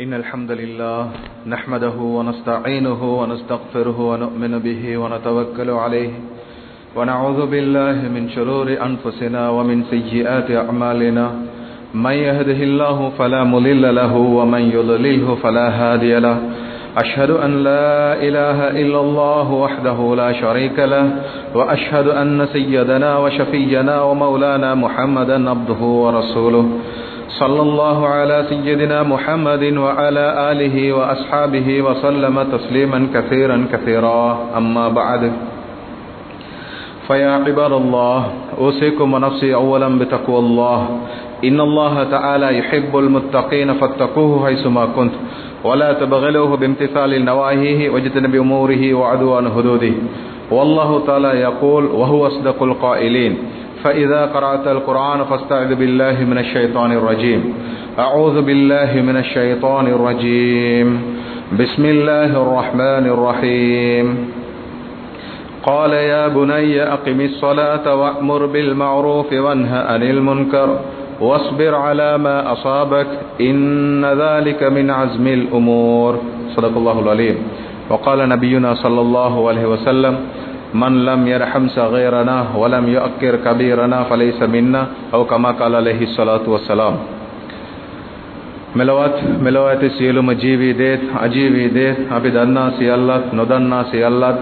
إن الحمد لله نحمده ونستعينه ونستغفره ونؤمن به ونتوكل عليه ونعوذ بالله من شرور أنفسنا ومن سيئات أعمالنا من يهده الله فلا مضل له ومن يضلله فلا هادي له أشهد أن لا إله إلا الله وحده لا شريك له وأشهد أن سيدنا وشفينا ومولانا محمدا عبده ورسوله صلى الله على سيدنا محمد وعلى آله وأصحابه وسلم تسليما كثيرا كثيرا. أما بعد فيا عباد الله أوصيكم ونفسي أولا بتقوى الله. إن الله تعالى يحب المتقين فاتقوه حيثما كنت. ولا تبغلوه بامتثال نواهيه واجتنب أموره وعدو عن حدوده. والله تعالى يقول وهو أصدق القائلين. فإذا قرأت القرآن فاستعذ بالله من الشيطان الرجيم. أعوذ بالله من الشيطان الرجيم. بسم الله الرحمن الرحيم. قال يا بني أقم الصلاة وأمر بالمعروف وانه عن المنكر واصبر على ما أصابك إن ذلك من عزم الأمور. صدق الله العليم. وقال نبينا صلى الله عليه وسلم من لم يرحم صغيرنا ولم يؤكر كبيرنا فليس منا أو كما قال عليه الصلاة والسلام මෙලවත් මෙලව ඇති සියලුම ජීවී දේත් අජීවී දේත් අපි දන්නා සියල්ලත් නොදන්නා සියල්ලත්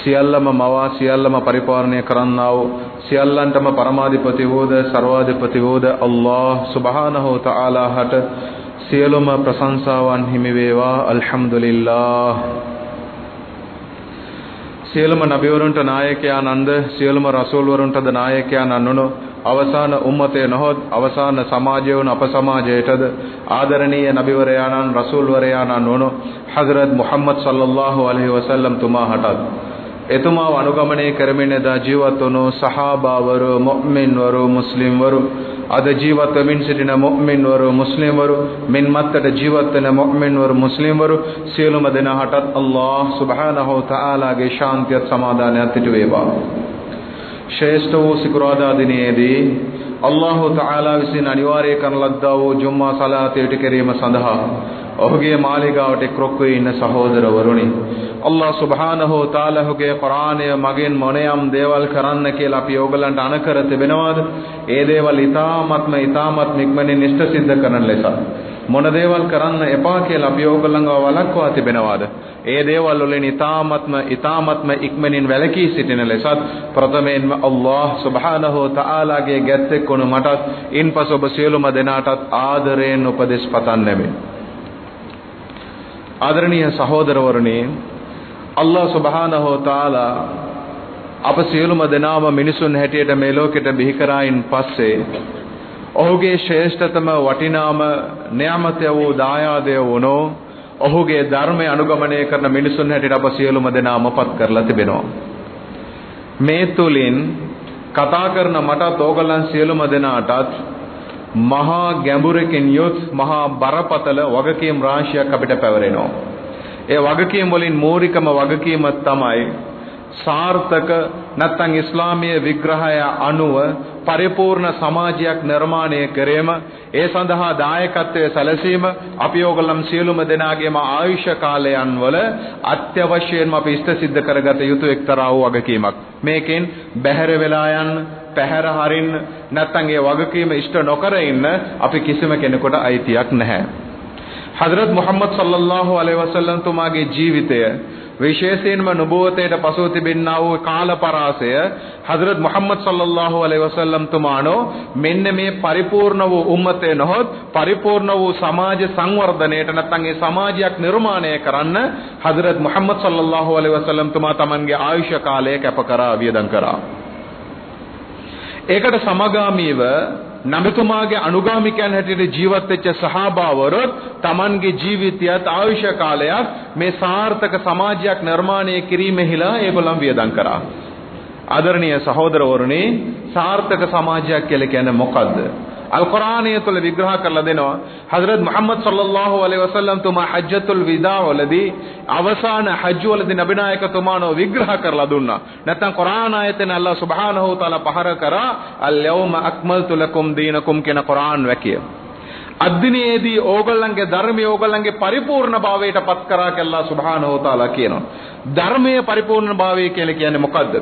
සියල්ලම මවා සියල්ලම පරිපාලනය කරන්නා වූ සියල්ලන්ටම පරමාධිපති වූද සර්වාධිපති වූද අල්ලාහ් සුබ්හානහු තාලා හට සියලුම ප්‍රශංසාවන් හිමි වේවා අල්හම්දුලිල්ලාහ් සියලුම නබිවරුන්ට නායකයානන්ද සියලුම රසූල්වරුන්ටද නායකයානන් වුණු අවසාන උම්මතේ නොහොත් අවසාන සමාජය වුණු අප සමාජයටද ආදරණීය නබිවරයාණන් රසූල්වරයාණන් වුණු හදරත් මුහම්මද් සල්ලල්ලාහු අලයිහි වසල්ලම් තුමා හටත් එතුමාව අනුගමනය කරමින් එදා ජීවත් වුණු සහාබාවරු මුමින්වරු මුස්ලිම්වරු අද ජීවත් වෙමින් සිටින මුමින්වරු මුස්ලිම්වරු මින් මත්තට ජීවත් වෙන මුමින්වරු මුස්ලිම්වරු සියලුම දෙනාටත් අල්ලාහ් සුබ්හානහු තාලාගේ ශාන්තියත් සමාදානයත් ඉටු වේවා. ශ්‍රේෂ්ඨ වූ සිකුරාදා දිනයේදී අල්ලාහ් තාලා විසින් අනිවාර්ය කරන ලද්දා වූ ජුම්මා සලාතය ඉටු කිරීම සඳහා ඔහුගේ මාලිගාවට එක්රොක් වී ඉන්න සහෝදරවරුනි අල්ලා සුබ්හානහු තාලාහුගේ කුරාණය මගෙන් මොනියම් දේවල් කරන්න කියලා අපි ඕගලන්ට අනකර තිබෙනවාද? ඒ දේවල් ඊ타ත්ම ඊ타ත්ම ඉක්මනින් ඉෂ්ට සිද්ධ කරන ලෙස මොන දේවල් කරන්න එපා කියලා අපි ඕගලන්ව වළක්වා තිබෙනවාද? ඒ දේවල් වලින් ඊ타ත්ම ඊ타ත්ම ඉක්මනින් වැළකී සිටින ලෙසත් ප්‍රථමයෙන්ම අල්ලාහ් සුබ්හානහු තාලාගේ ගැත්තෙක්වුණු මටත් ඉන්පසු ඔබ සියලුම දෙනාටත් ආදරයෙන් උපදෙස් පතන්නෙමි. ආදරණීය සහෝදරවරුනි අල්ලාහ් සුබ්හානහු තාලා අප සියලුම දෙනාම මිනිසුන් හැටියට මේ ලෝකෙට බිහි කරායින් පස්සේ ඔහුගේ ශ්‍රේෂ්ඨතම වටිනාම නියාමතය වූ දායාදය වුණෝ ඔහුගේ ධර්මය අනුගමනය කරන මිනිසුන් හැටියට අප සියලුම දෙනාම පත් කරලා තිබෙනවා මේ තුලින් කතා කරන මටත් ඕගලන් සියලුම දෙනාටත් මහා ගැඹුරකින් යුත් මහා බරපතල වගකීම් රාශියක් අපිට පැවරෙනවා. ඒ වගකීම් වලින් මූලිකම වගකීම තමයි සාර්ථක නැත්නම් ඉස්ලාමීය විග්‍රහය අනුව පරිපූර්ණ සමාජයක් නිර්මාණය කිරීම ඒ සඳහා දායකත්වයේ සැලසීම අපි ඕගොල්ලන් සියලුම දෙනාගේම ආයුෂ කාලයන් වල අත්‍යවශ්‍යයෙන්ම අපි ඉෂ්ට සිද්ධ කරගත යුතු එක්තරා වූ වගකීමක් මේකෙන් බැහැර වෙලා යන්න පැහැර හරින්න නැත්නම් ඒ වගකීම ඉෂ්ට නොකර ඉන්න අපි කිසිම කෙනෙකුට අයිතියක් නැහැ. හදරත් මුහම්මද් සල්ලල්ලාහු අලයිහි වසල්ලම් තුමාගේ ජීවිතය විශේෂයෙන්ම නුබුවතයට පසුව තිබෙනා වූ කාලපරාසය හදරත් මුහම්මද් සල්ලල්ලාහු අලයිහි වසල්ලම් තුමානෝ මෙන්න මේ පරිපූර්ණ වූ උම්මතේ නොහොත් පරිපූර්ණ වූ සමාජ සංවර්ධනයට නැත්නම් ඒ සමාජයක් නිර්මාණය කරන්න හදරත් මුහම්මද් සල්ලල්ලාහු අලයිහි වසල්ලම් තුමා තමන්ගේ ආයුෂ කාලය කැප කරා වියදම් කරා. ඒකට සමගාමීව නබිතුමාගේ අනුගාමිකයන් හැටියට ජීවත් වෙච්ච සහාබාවරොත් Tamanගේ ජීවිතයත් ආයුෂ කාලයක් මේ සාර්ථක සමාජයක් නිර්මාණය කිරීමෙහිලා ඒගොල්ලන් වියදම් කරා. ආදරණීය සහෝදරවරුනි සාර්ථක සමාජයක් කියලා කියන්නේ මොකද්ද? අල් කුර්ආනය තුළ විග්‍රහ කරලා දෙනවා හදරත් මුහම්මද් සල්ලල්ලාහු අලයිහි වසල්ලම් තුමා හජ්ජතුල් විදා වලදී අවසාන හජ් වලදී නබිනායකතුමානෝ විග්‍රහ කරලා දුන්නා නැත්නම් කුර්ආන ආයතන අල්ලාහ් සුබ්හානහු තාලා පහර කරා අල් යවම අක්මල්තු ලකුම් දීනකුම් කියන කුර්ආන් වැකිය අද්දිනේදී ඕගොල්ලන්ගේ ධර්මය ඕගොල්ලන්ගේ පරිපූර්ණ භාවයට පත් කරා කියලා සුබ්හානහු තාලා කියනවා. ධර්මයේ පරිපූර්ණ භාවය කියලා කියන්නේ මොකද්ද?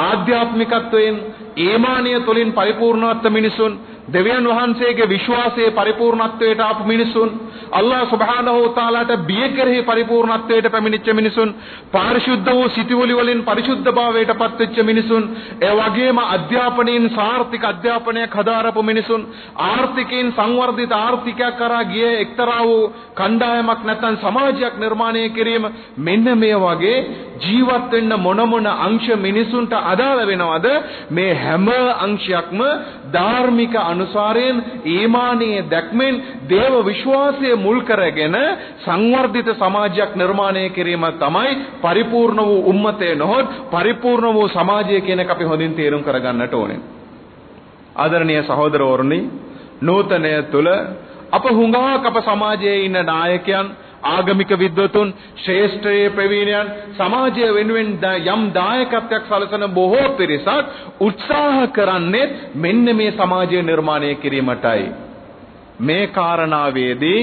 ආධ්‍යාත්මිකත්වයෙන් ඒමානිය තුලින් පරිපූර්ණත්ව මිනිසුන් දෙවියන් වහන්සේගේ විශ්වාසයේ පරිපූර්ණත්වයට ආපු මිනිසුන් අල්ලාහ් සුබ්හානහු තාලාට බිය කෙරෙහි පරිපූර්ණත්වයට පැමිණිච්ච මිනිසුන් පාරිශුද්ධ වූ සිටිවිලි වලින් පරිශුද්ධ භාවයට පත්වෙච්ච මිනිසුන් ඒ වගේම අධ්‍යාපනයෙන් සාර්ථක අධ්‍යාපනයක් හදාරපු මිනිසුන් ආර්ථිකයෙන් සංවර්ධිත ආර්ථිකයක් කරා ගිය එක්තරා වූ කණ්ඩායමක් නැත්නම් සමාජයක් නිර්මාණය කිරීම මෙන්න මේ වගේ ජීවත් වෙන්න මොන මොන අංශ මිනිසුන්ට අදාළ වෙනවද? මේ හැම අංශයක්ම ධාර්මික අනුසාරයෙන් ඊමානීය දැක්මෙන් දේව විශ්වාසය මුල් කරගෙන සංවර්ධිත සමාජයක් නිර්මාණය කිරීම තමයි පරිපූර්ණ වූ උම්මතේ නොහොත් පරිපූර්ණ වූ සමාජය කියන එක අපි හොඳින් තේරුම් කරගන්නට ඕනේ. ආදරණීය සහෝදරවරුනි නූතනය තුල අප හුඟක් අප සමාජයේ ඉන්න නායකයන් ආගමික විද්වතුන් ශ්‍රේෂ්ඨයේ ප්‍රවීණයන් සමාජය වෙනුවෙන් යම් දායකත්වයක් සැලසෙන බොහෝ පිරිසක් උත්සාහ කරන්නේ මෙන්න මේ සමාජය නිර්මාණය කිරීමටයි මේ කාරණාවේදී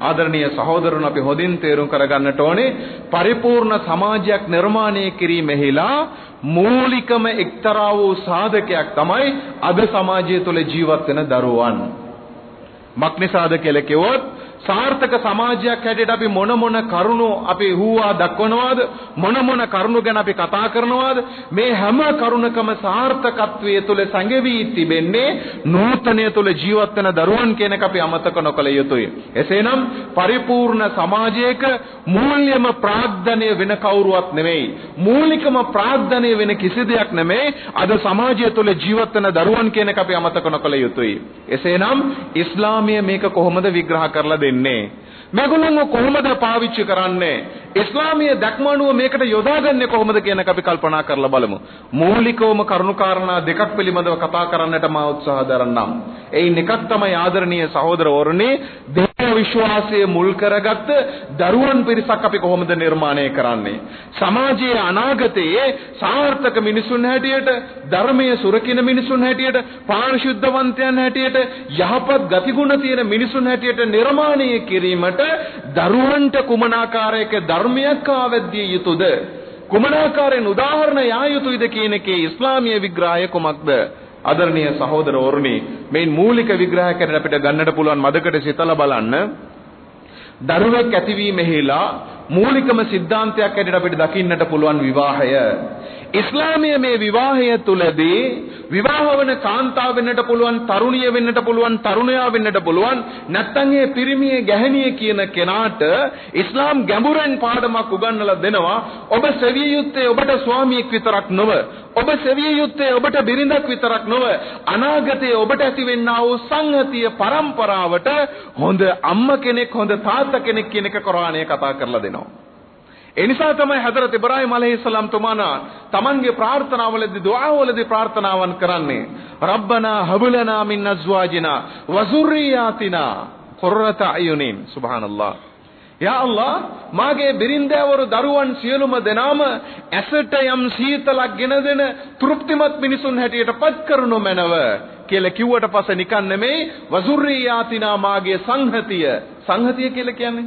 ආදරණීය සහෝදරවරුන් අපි හොඳින් තේරුම් කරගන්නට ඕනේ පරිපූර්ණ සමාජයක් නිර්මාණය කිරීමෙහිලා මූලිකම එක්තරා වූ සාධකයක් තමයි අද සමාජය තුළ ජීවත් වෙන දරුවන්. මක්නිසාද කියලා කිව්වොත් සාර්ථක සමාජයක් හැටියට අපි මොන මොන කරුණු අපි හුවා දක්වනවාද? මොන මොන කරුණු ගැන අපි කතා කරනවාද? මේ හැම කරුණකම සාර්ථකත්වයේ තුල සංගෙවි තිබෙන්නේ නූතනය තුල ජීවත් වෙන දරුවන් කියන එක අපි අමතක නොකළ යුතුයි. එසේනම් පරිපූර්ණ සමාජයක මූල්‍යම ප්‍රාග්ධනය වෙන කවුරුවත් නෙමෙයි. මූලිකම ප්‍රාග්ධනය වෙන කිසි දෙයක් නෙමෙයි. අද සමාජය තුල ජීවත් වෙන දරුවන් කියන එක අපි අමතක නොකළ යුතුයි. එසේනම් ඉස්ලාමය මේක කොහොමද විග්‍රහ කරලා දෙන්නේ? දෙන්නේ මේගොල්ලන්ව කොහොමද පාවිච්චි කරන්නේ? ඉස්ලාමීය දැක්ම අනුව මේකට යොදාගන්නේ කොහොමද කියන එක අපි කල්පනා කරලා බලමු. මූලිකවම කරුණාකාරණා දෙකක් පිළිබඳව කතා කරන්නට මා උත්සාහ දරන්නම්. එයින් එකක් තමයි ආදරණීය සහෝදරවරුනි දේව විශ්වාසය මුල් කරගත්ත දරුවන් පිරිසක් අපි කොහොමද නිර්මාණය කරන්නේ? සමාජයේ අනාගතයේ සාර්ථක මිනිසුන් හැටියට ධර්මයේ සුරකින මිනිසුන් හැටියට පාරිශුද්ධවන්තයන් හැටියට යහපත් ගතිගුණ තියෙන මිනිසුන් හැටියට නිර්මාණය කිරීමට දරුවන්ට කුමනාකාරයක ධර්මයක් ආවැද්දිය යුතුද? කුමනාකාරයෙන් උදාහරණ යා යුතුයිද කියන එකේ ඉස්ලාමීය විග්‍රහය කුමක්ද? ආදරණීය සහෝදරවරුනි මේ මූලික විග්‍රහයකට අපිට ගන්නට පුළුවන් මදකට සිතලා බලන්න. දරුවෙක් ඇතිවීමෙහිලා මූලිකම සිද්ධාන්තයක් ඇටියට අපිට දකින්නට පුළුවන් විවාහය. ඉස්ලාමයේ මේ විවාහය තුලදී විවාහ වන කාන්තාව වෙන්නට පුළුවන් තරුණිය වෙන්නට පුළුවන් තරුණයා වෙන්නට පුළුවන් නැත්නම් ඒ පිරිමියේ ගැහණිය කියන කෙනාට ඉස්ලාම් ගැඹුරෙන් පාඩමක් උගන්වලා දෙනවා. ඔබ සෙවිය යුත්තේ ඔබට ස්වාමියෙක් විතරක් නොව ඔබ සෙවිය යුත්තේ ඔබට බිරිඳක් විතරක් නොව අනාගතයේ ඔබට ඇතිවෙන්නා වූ සංහතිය පරම්පරාවට හොඳ අම්ම කෙනෙක් හොඳ තාත්තා කෙනෙක් කියන එක කුරානයේ කතා කරලා දෙනවා. ඒ නිසා තමයි හදරත් ඉබ්‍රාහිම් අලයිහිස්සලාම් තුමානා තමන්ගේ ප්‍රාර්ථනාවලදී දුආවලදී ප්‍රාර්ථනාවන් කරන්නේ රබ්බනා හබ්ලනා මින් අස්වාජිනා වසුරියාතිනා කුර්රත අයුනින්. සුබ්හානල්ලාහ්. යා අල්ලාහ් මාගේ බිරින්දෑවරු දරුවන් සියලුම දෙනාම ඇසට යම් සීතලක් ගෙන දෙන තෘප්තිමත් මිනිසුන් හැටියට පත් කරනු මැනව කියලා කිව්වට පස්සේ නිකන් නෙමෙයි වසුරියාතිනා මාගේ සංහතිය. සංහතිය කියලා කියන්නේ?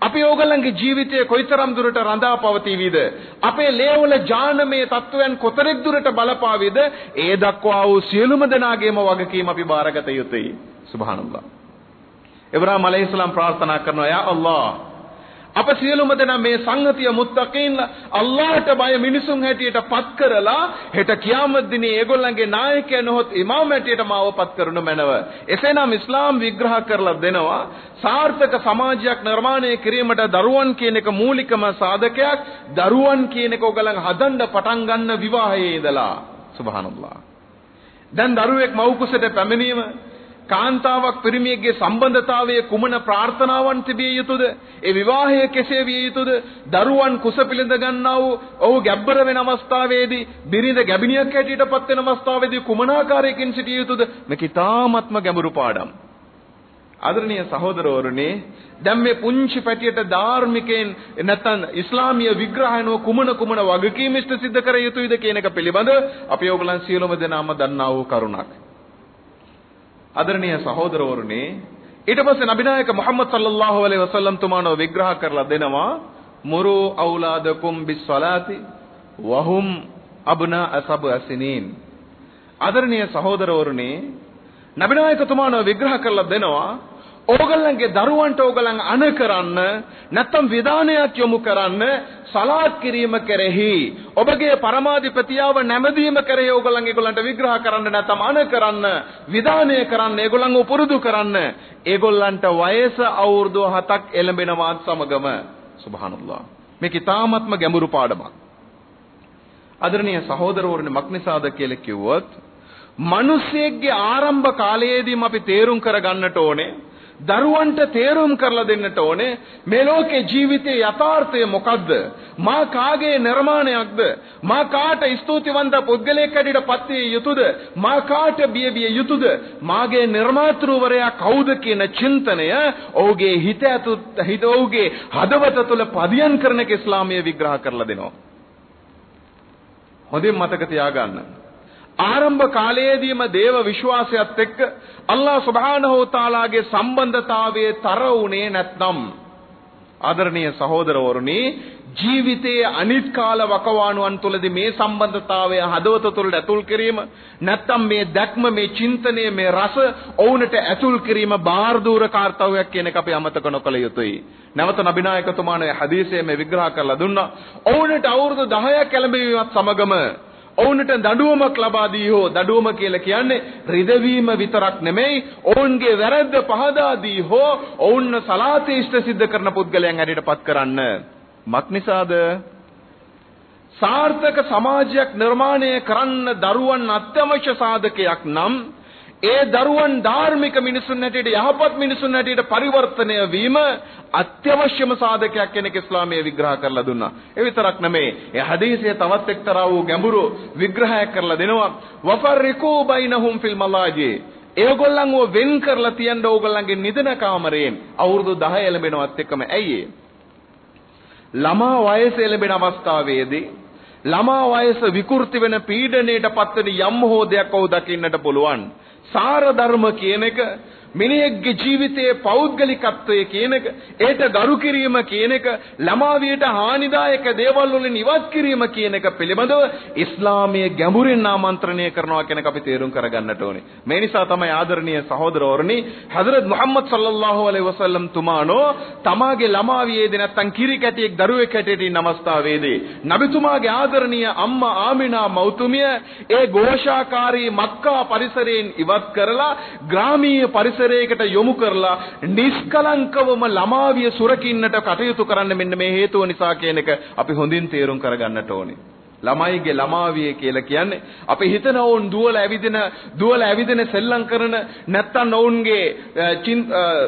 අපි ඕගොල්ලන්ගේ ජීවිතය කොයිතරම් දුරට රඳා පවතිවිද? අපේ ලේවල ජානමය තත්වයන් කොතරෙක් දුරට බලපාවිද? ඒ දක්වා වූ සියලුම දෙනාගේම වගකීම අපි බාරගත යුතුයි. සුබ්හානල්ලාහ. ඉබ්‍රාහිම් අලයිහිස්ලාම් ප්‍රාර්ථනා කරනවා යා අල්ලාහ් අප සියලුම දෙනා මේ සංගතිය මුත්තකීන්ලා අල්ලාහට බය මිනිසුන් හැටියට පත් කරලා හෙට කියාමත් දිනේ ඒගොල්ලන්ගේ නායකයා නොහොත් ඉමාම් හැටියට මාව පත් කරනු මැනව. එසේනම් ඉස්ලාම් විග්‍රහ කරලා දෙනවා සාර්ථක සමාජයක් නිර්මාණය කිරීමට දරුවන් කියන එක මූලිකම සාධකයක් දරුවන් කියන එක ඔයගලන් හදන්න පටන් ගන්න විවාහයේ ඉඳලා සුබහානල්ලාහ. දැන් දරුවෙක් මව් කුසට පැමිණීම කාන්තාවක් පිරිමියෙක්ගේ සම්බන්ධතාවයේ කුමන ප්‍රාර්ථනාවන් තිබිය යුතුද? ඒ විවාහය කෙසේ විය යුතුද? දරුවන් කුස පිළිඳ ගන්නා වූ ඔහු ගැබ්බර වෙන අවස්ථාවේදී බිරිඳ ගැබිනියක් හැටියට පත් වෙන අවස්ථාවේදී කුමන ආකාරයකින් සිටිය යුතුද? මේක ඉතාමත්ම ගැඹුරු පාඩම්. ආදරණීය සහෝදරවරුනි දැන් මේ පුංචි පැටියට ධාර්මිකයෙන් නැත්නම් ඉස්ලාමීය විග්‍රහයනව කුමන කුමන වගකීම් ඉෂ්ට සිද්ධ කර යුතුයිද කියන එක පිළිබඳ අපි ඕගලන් සියලුම දෙනාම දන්නා වූ කරුණක්. ආදරණීය සහෝදරවරුනි ඊට පස්සේ නබිනායක මුහම්මද් සල්ලල්ලාහු අලයිහි වසල්ලම් තුමානෝ විග්‍රහ කරලා දෙනවා මුරු අවලාදකුම් බිස්සලාති වහුම් අබ්නා අසබ අසිනීන්. ආදරණීය සහෝදරවරුනි නබිනායකතුමානෝ විග්‍රහ කරලා දෙනවා ඕගොල්ලන්ගේ දරුවන්ට ඕගොල්ලන් අණ කරන්න නැත්තම් විධානයක් යොමු කරන්න සලාත් කිරීම කෙරෙහි ඔබගේ පරමාධිපතියාව නැමදීම කෙරෙහි ඕගොල්ලන් ඒගොල්ලන්ට විග්‍රහ කරන්න නැත්තම් අණ කරන්න විධානය කරන්න ඒගොල්ලන්ව පුරුදු කරන්න ඒගොල්ලන්ට වයස අවුරුදු 7ක් එළඹෙනවාත් සමගම. සුබහානල්ලා මේක ඊ타ත්ම ගැඹුරු පාඩමක්. ආදරණීය සහෝදරවරුනි මක්නිසාද කියලා කිව්වොත් මිනිස්සෙක්ගේ ආරම්භ කාලයේදීම අපි තේරුම් කරගන්නට ඕනේ දරුවන්ට තේරුම් කරලා දෙන්නට ඕනේ මේ ලෝකේ ජීවිතයේ යථාර්ථය මොකද්ද? මා කාගේ නිර්මාණයක්ද? මා කාට ස්තුතිවන්ත පුද්ගලයෙක් හැටියට පත් විය යුතුද? මා කාට බිය බිය යුතුද? මාගේ නිර්මාතෘවරයා කවුද කියන චින්තනය ඔහුගේ හිත ඇතුළත හිත ඔහුගේ හදවත තුළ පදියම් කරන එක ඉස්ලාමීය විග්‍රහ කරලා දෙනවා. හොඳින් මතක තියාගන්න. ආරම්භ කාලයේදීම දේව විශ්වාසයත් එක්ක අල්ලාහ් සුබ්හානහු තාලාගේ සම්බන්ධතාවයේ තර වුණේ නැත්නම් ආදරණීය සහෝදරවරුනි ජීවිතයේ අනිත් කාල වකවානුවන් තුලදී මේ සම්බන්ධතාවය හදවත තුළට ඇතුල් කිරීම නැත්නම් මේ දැක්ම මේ චින්තනය මේ රස ඔවුන්ට ඇතුල් කිරීම බාහිර දූර කාර්යයක් කියන එක අපි අමතක නොකළ යුතුයි. නැවත නබිනායකතුමානේ හදීසයේ මේ විග්‍රහ කරලා දුන්නා. ඔවුන්ට අවුරුදු 10ක් කැළඹීමත් සමගම ඔවුන්ට දඬුවමක් ලබා දී හෝ දඬුවම කියලා කියන්නේ රිදවීම විතරක් නෙමෙයි ඔවුන්ගේ වැරද්ද පහදා දී හෝ ඔවුන් සලාතේ ඉෂ්ට සිද්ධ කරන පුද්ගලයන් හැටියට පත් කරන්න. මක් නිසාද? සාර්ථක සමාජයක් නිර්මාණය කරන්න දරුවන් අත්‍යවශ්‍ය සාධකයක් නම් ඒ දරුවන් ධාර්මික මිනිසුන් හැටියට යහපත් මිනිසුන් හැටියට පරිවර්තනය වීම අත්‍යවශ්‍යම සාධකයක් කෙනෙක් ඉස්ලාමයේ විග්‍රහ කරලා දුන්නා. ඒ විතරක් නෙමෙයි. ඒ හදීසයේ තවත් එක්තරා වූ ගැඹුරු විග්‍රහයක් කරලා දෙනවා. වෆරිකූ බයිනහුම් ෆිල් මලාජි. ඒගොල්ලන්ව වෙන් කරලා තියන්න ඕගොල්ලන්ගේ නිදන කාමරයෙන් අවුරුදු 10 එළඹෙනවත් එක්කම ඇයි ළමා වයස එළඹෙන අවස්ථාවේදී ළමා වයස විකෘති වෙන පීඩණයට පත්වෙන යම් හෝ දෙයක් ඔහු දකින්නට පුළුවන්. සාර ධර්ම කියන එක මිනිහෙක්ගේ ජීවිතයේ පෞද්ගලිකත්වය කියන එක ඒට ගරු කිරීම කියන එක ළමාවියට හානිදායක දේවල් වලින් ඉවත් කිරීම කියන එක පිළිබඳව ඉස්ලාමයේ ගැඹුරින් ආමන්ත්‍රණය කරනවා කියන එක අපි තේරුම් කරගන්නට ඕනේ. මේ නිසා තමයි ආදරණීය සහෝදරවරුනි හදරත් මුහම්මද් සල්ලල්ලාහු අලයිහි වසල්ලම් තුමානෝ තමාගේ ළමාවියේදී නැත්තම් කිරි කැටියෙක් දරුවෙක් හැටියට ඉන්න අවස්ථාවේදී නබිතුමාගේ ආදරණීය අම්මා ආමිනා මෞතුමිය ඒ ഘോഷාකාරී මක්කා පරිසරයෙන් ඉවත් කරලා ග්‍රාමීය පරිසර පරිසරයකට යොමු කරලා නිෂ්කලංකවම ළමාවිය සුරකින්නට කටයුතු කරන්න මෙන්න මේ හේතුව නිසා කියන එක අපි හොඳින් තේරුම් කරගන්නට ඕනේ. ළමයිගේ ළමාවිය කියලා කියන්නේ. අපි හිතන ඕන් දුවල ඇවිදින දුවල ඇවිදින සෙල්ලම් කරන නැත්තම් ඔවුන්ගේ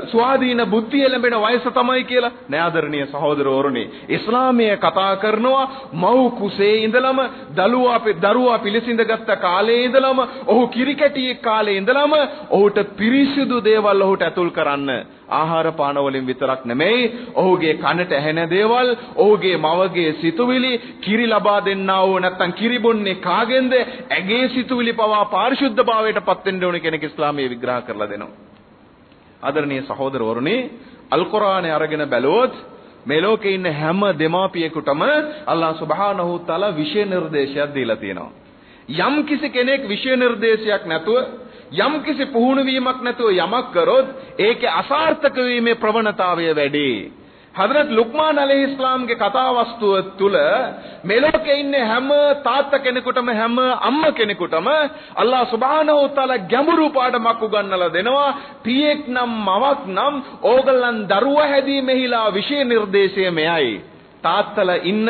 ස්වාධීන බුද්ධිය ලැබෙන වයස තමයි කියලා. නෑදරණීය සහෝදරවරුනි ඉස්ලාමයේ කතා කරනවා මව් කුසේ ඉඳලම දරුවා දරුවා පිළිසිඳගත්ත කාලේ ඉඳලම ඔහු කිරිකැටියෙක් කාලේ ඉඳලම ඔහුට පිරිසිදු දේවල් ඔහුට ඇතුල් කරන්න. ආහාර පාන වලින් විතරක් නෙමෙයි ඔහුගේ කනට ඇහෙන දේවල් ඔහුගේ මවගේ සිතුවිලි කිරි ලබා දෙන්නා වූ නැත්තම් කිරි බොන්නේ කාගෙන්ද? ඇගේ සිතුවිලි පවා පාරිශුද්ධභාවයට පත් වෙන්න ඕනේ කෙනෙක් ඉස්ලාමයේ විග්‍රහ කරලා දෙනවා. ආදරණීය සහෝදරවරුනි අල් කුර්ආනේ අරගෙන බැලුවොත් මේ ලෝකේ ඉන්න හැම දෙමාපියෙකුටම අල්ලාහ් සුබ්හානහු තාලා විශේෂ නිර්දේශයක් දීලා තියෙනවා. යම් කිසි කෙනෙක් විශේෂ නිර්දේශයක් නැතුව යම් කිසි පුහුණු වීමක් නැතුව යමක් කරොත් ඒකේ අසාර්ථක වීමේ ප්‍රවණතාවය වැඩි. හදරත් ලුක්මාන් අලයිහිස්ලාම්ගේ කතා වස්තුව තුල මේ ලෝකේ ඉන්නේ හැම තාත්තා කෙනෙකුටම හැම අම්ම කෙනෙකුටම අල්ලාහ් සුබ්හානහු තාලා ගැඹුරු පාඩමක් උගන්වලා දෙනවා පියෙක් නම් මවක් නම් ඕගලන් දරුවා හැදීමෙහිලා විශේෂ නිර්දේශය මෙයයි තාත්තලා ඉන්න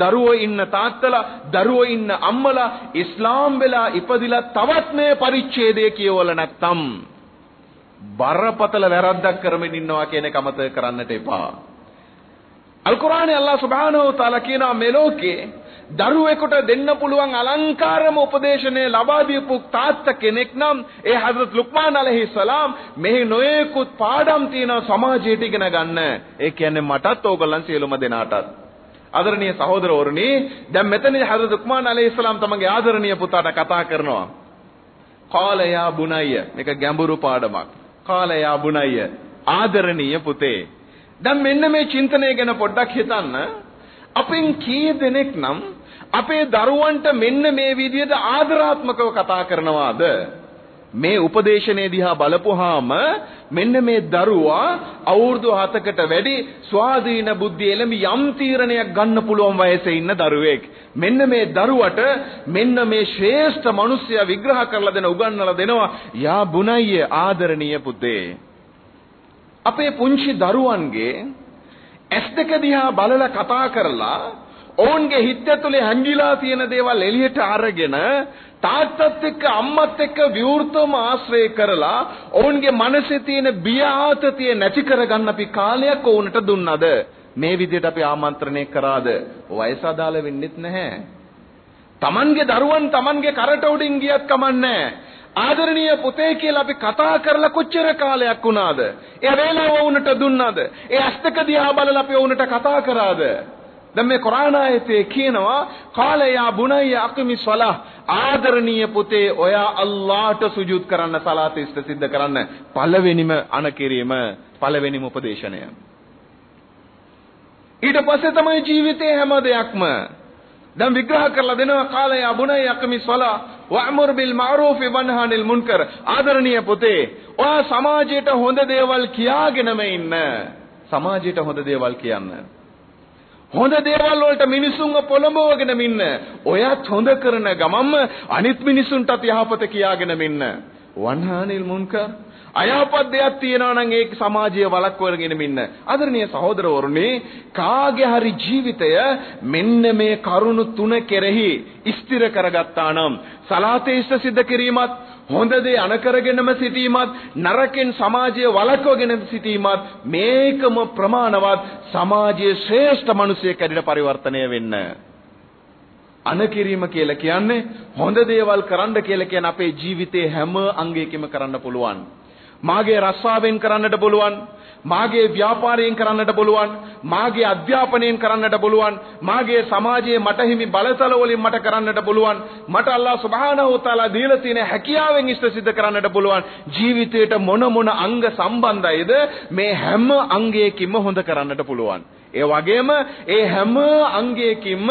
දරුවෝ ඉන්න තාත්තලා දරුවෝ ඉන්න අම්මලා ඉස්ලාම් වෙලා ඉපදිලා තවත් මේ පරිච්ඡේදය කියවල නැත්තම් බරපතල වැරද්දක් කරමින් ඉන්නවා කියන එක අමතක කරන්නට එපා. අල් කුර්ආනයේ අල්ලාහ් සුබ්හානහු තාලා කියනවා මේ ලෝකේ දරුවෙකුට දෙන්න පුළුවන් අලංකාරම උපදේශනය ලබා දීපු තාත්තා කෙනෙක් නම් ඒ හදරත් ලුක්මාන් আলাইහි සලාම් මෙහි නොයෙකුත් පාඩම් තියෙන සමාජයට ඉගෙන ගන්න. ඒ කියන්නේ මටත් ඕගොල්ලන් සියලුම දෙනාටත්. ආදරණීය සහෝදරවරුනි, දැන් මෙතනදී හදරත් ලුක්මාන් আলাইහි සලාම් තමගේ ආදරණීය පුතාට කතා කරනවා. "කාල යා බුනయ్య" මේක ගැඹුරු පාඩමක්. "කාල යා බුනయ్య" ආදරණීය පුතේ. දැන් මෙන්න මේ චින්තනය ගැන පොඩ්ඩක් හිතන්න. අපෙන් කී දෙනෙක් නම් අපේ දරුවන්ට මෙන්න මේ විදිහට ආදරාත්මකව කතා කරනවාද මේ උපදේශනේ දිහා බලපුවාම මෙන්න මේ දරුවා අවුරුදු 7කට වැඩි ස්වාධීන බුද්ධිය එළඹ යම් තීරණයක් ගන්න පුළුවන් වයසේ ඉන්න දරුවෙක්. මෙන්න මේ දරුවට මෙන්න මේ ශ්‍රේෂ්ඨ මිනිසයා විග්‍රහ කරලා දෙන උගන්වලා දෙනවා යා බුනయ్య ආදරණීය පුතේ. අපේ පුංචි දරුවන්ගේ ඇස් දෙක දිහා බලලා කතා කරලා ඔවුන්ගේ හිත ඇතුලේ හැංගිලා තියෙන දේවල් එළියට අරගෙන තාත්තත් එක්ක අම්මත් එක්ක විවෘතවම ආශ්‍රය කරලා ඔවුන්ගේ මනසේ තියෙන බිය ආතතිය නැති කරගන්න අපි කාලයක් ඔවුන්ට දුන්නද මේ විදිහට අපි ආමන්ත්‍රණය කරාද වයස අදාළ වෙන්නෙත් නැහැ Tamange දරුවන් Tamange කරට උඩින් ගියත් කමන්නේ ආදරණීය පුතේ කියලා අපි කතා කරලා කොච්චර කාලයක් වුණාද? ඒ වේලාව වුණට දුන්නාද? ඒ අස්තක දිහා බලලා අපි වුණට කතා කරාද? දැන් මේ කුරාන ආයතේ කියනවා قال يا بني اقم الصلاه ආදරණීය පුතේ ඔයා අල්ලාහට සුජූද් කරන්න සලාත ඉෂ්ට සිද්ධ කරන්න. පළවෙනිම අනකිරීම පළවෙනිම උපදේශනය. ඊට පස්සේ තමයි ජීවිතේ හැම දෙයක්ම. දැන් විග්‍රහ කරලා දෙනවා قال يا بني اقم الصلاه وأمر بالمعروف وانه عن المنكر ආදරණීය පුතේ ඔයා සමාජයට හොඳ දේවල් කියාගෙනම ඉන්න. සමාජයට හොඳ දේවල් කියන්නේ. හොඳ දේවල් වලට මිනිසුන්ව පොළඹවගෙන ඉන්න. ඔයත් හොඳ කරන ගමන්ම අනිත් මිනිසුන්ටත් යහපත කියාගෙන ඉන්න. වන්හානිල් මුන්කර් අයහපත් දෙයක් තියෙනවා නම් ඒක සමාජයේ වළක්වගෙන ඉන්න. ආදරණීය සහෝදරවරුනි, කාගේ හරි ජීවිතය මෙන්න මේ කරුණු තුන කෙරෙහි ස්ථිර කරගත්තා නම් සලාතේ ඉෂ්ට සිද්ධ කිරීමත් හොඳ දේ අනකරගෙනම සිටීමත් නරකෙන් සමාජය වළක්වගෙන සිටීමත් මේකම ප්‍රමාණවත් සමාජයේ ශ්‍රේෂ්ඨ මිනිසෙක් ඇදිට පරිවර්තනය වෙන්න. අනකිරීම කියලා කියන්නේ හොඳ දේවල් කරන්න කියලා කියන අපේ ජීවිතේ හැම අංගයකම කරන්න පුළුවන්. මාගේ රස්සාවෙන් කරන්නට පුළුවන්. මාගේ ව්‍යාපාරයෙන් කරන්නට පුළුවන් මාගේ අධ්‍යාපනයෙන් කරන්නට පුළුවන් මාගේ සමාජයේ මට හිමි බලතල වලින් මට කරන්නට පුළුවන් මට අල්ලාහ් සුබ්හානහු තාලා දීලා තියෙන හැකියාවෙන් ඉෂ්ට සිද්ධ කරන්නට පුළුවන්. ජීවිතේට මොන මොන අංග සම්බන්ධයිද? මේ හැම අංගයකින්ම හොඳ කරන්නට පුළුවන්. ඒ වගේම ඒ හැම අංගයකින්ම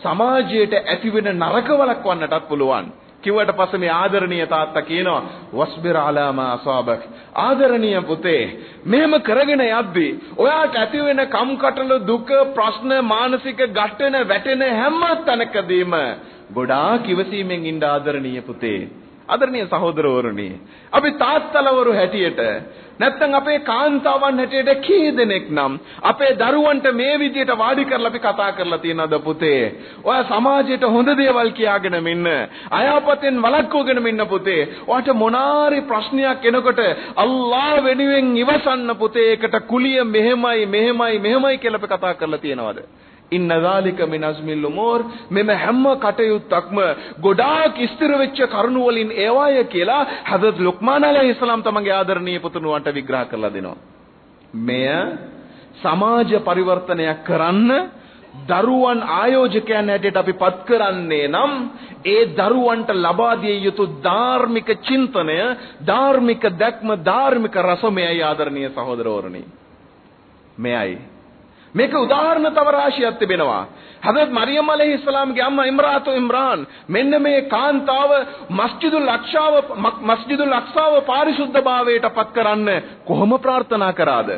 සමාජයට ඇතිවෙන නරක වළක්වන්නටත් පුළුවන්. කිව්වට පස්සේ මේ ආදරණීය තාත්තා කියනවා වස්බිර අලා මා අසාබක්. ආදරණීය පුතේ මෙහෙම කරගෙන යද්දී ඔයාට ඇති වෙන කම්කටොළු දුක ප්‍රශ්න මානසික ගැටෙන වැටෙන හැම තැනකදීම ගොඩාක් ඉවසීමෙන් ඉන්න ආදරණීය පුතේ. ආදරණීය සහෝදරවරුනි අපි තාත්තලවරු හැටියට නැත්තම් අපේ කාන්තාවන් හැටියට කී දෙනෙක් නම් අපේ දරුවන්ට මේ විදියට වාඩි කරලා අපි කතා කරලා තියනද පුතේ? ඔයා සමාජයට හොඳ දේවල් කියාගෙන මෙන්න අයහපතෙන් වළක්වගෙන මෙන්න පුතේ. ඔයාට මොනාරි ප්‍රශ්නයක් එනකොට අල්ලා වෙනුවෙන් ඉවසන්න පුතේ ඒකට කුලිය මෙහෙමයි මෙහෙමයි මෙහෙමයි කියලා අපි කතා කරලා තියනවද? ඉන්න ذාලික මින් අස්මිල් උමූර් මෙම හැම කටයුත්තක්ම ගොඩාක් ස්ථිර වෙච්ච කරුණු වලින් ඒවාය කියලා හදරත් ලුක්මාන් අලයිහිස්සලාම් තමන්ගේ ආදරණීය පුතුණුවන්ට විග්‍රහ කරලා දෙනවා. මෙය සමාජ පරිවර්තනයක් කරන්න දරුවන් ආයෝජකයන් හැටියට අපි පත් කරන්නේ නම් ඒ දරුවන්ට ලබා දිය යුතු ධාර්මික චින්තනය, ධාර්මික දැක්ම, ධාර්මික රසමයයි ආදරණීය සහෝදරවරුනි. මෙයයි මේක උදාහරණ තව රාශියක් තිබෙනවා. හදරත් මරියම් අලයිහිස්සලාම්ගේ අම්මා ඉම්රාතු ඉම්රාන් මෙන්න මේ කාන්තාව මස්ජිදුල් අක්ෂාව මස්ජිදුල් අක්සාව පාරිශුද්ධභාවයට පත් කරන්න කොහොම ප්‍රාර්ථනා කරාද?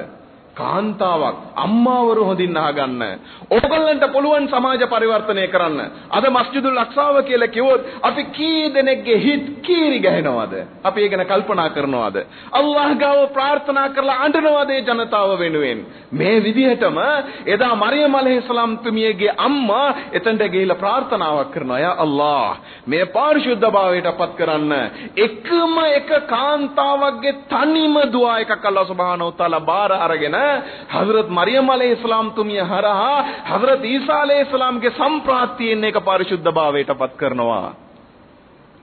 කාන්තාවක් අම්මාවරු හොඳින් අහගන්න. ඕගොල්ලන්ට පුළුවන් සමාජ පරිවර්තනය කරන්න. අද මස්ජිදුල් අක්සාව කියලා කිව්වොත් අපි කී දෙනෙක්ගේ හිත් කීරි ගහනවද? අපි ඒ ගැන කල්පනා කරනවද? අල්ලාහ් ගාව ප්‍රාර්ථනා කරලා අඬනවද ඒ ජනතාව වෙනුවෙන්? මේ විදිහටම එදා මරියම් අලයිහිස්සලාම් තුමියගේ අම්මා එතනට ගිහිල්ලා ප්‍රාර්ථනාවක් කරනවා. යා අල්ලාහ් මේ පාරිශුද්ධභාවයට පත් කරන්න එකම එක කාන්තාවක්ගේ තනිම දුආ එකක් අල්ලාහ් සුබ්හානහු තාලා බාර අරගෙන හදරත් මරියම් අලයිහිස්ලාම් තුමිය හරහා හදරත් ඊසා අලයිහිස්ලාම්ගේ සම්ප්‍රාප්තියෙන් එක පරිශුද්ධභාවයට පත් කරනවා.